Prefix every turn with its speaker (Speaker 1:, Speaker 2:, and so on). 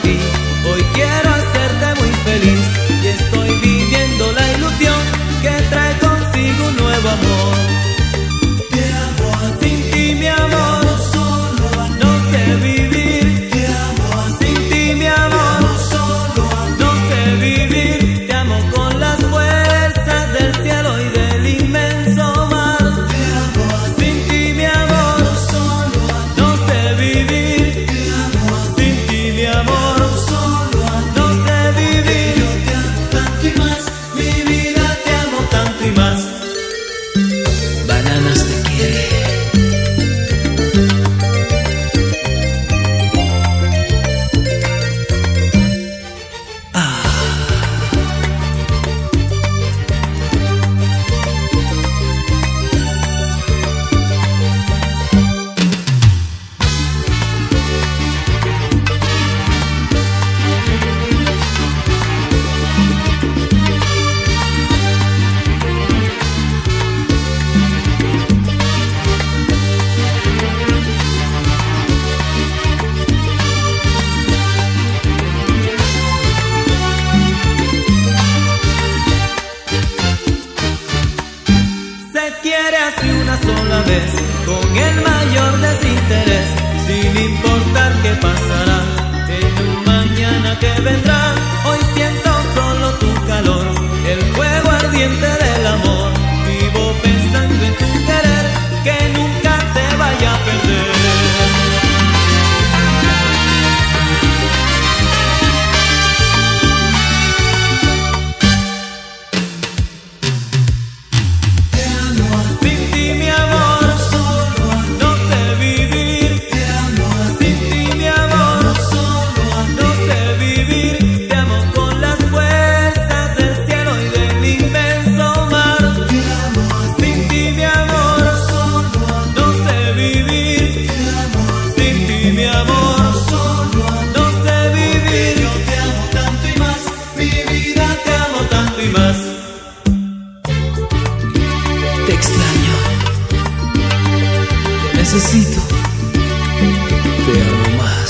Speaker 1: ti. Hoy quiero
Speaker 2: quiere
Speaker 1: así una sola vez, con el mayor desinterés, sin importar qué pasará. necesito. Te
Speaker 3: amo más.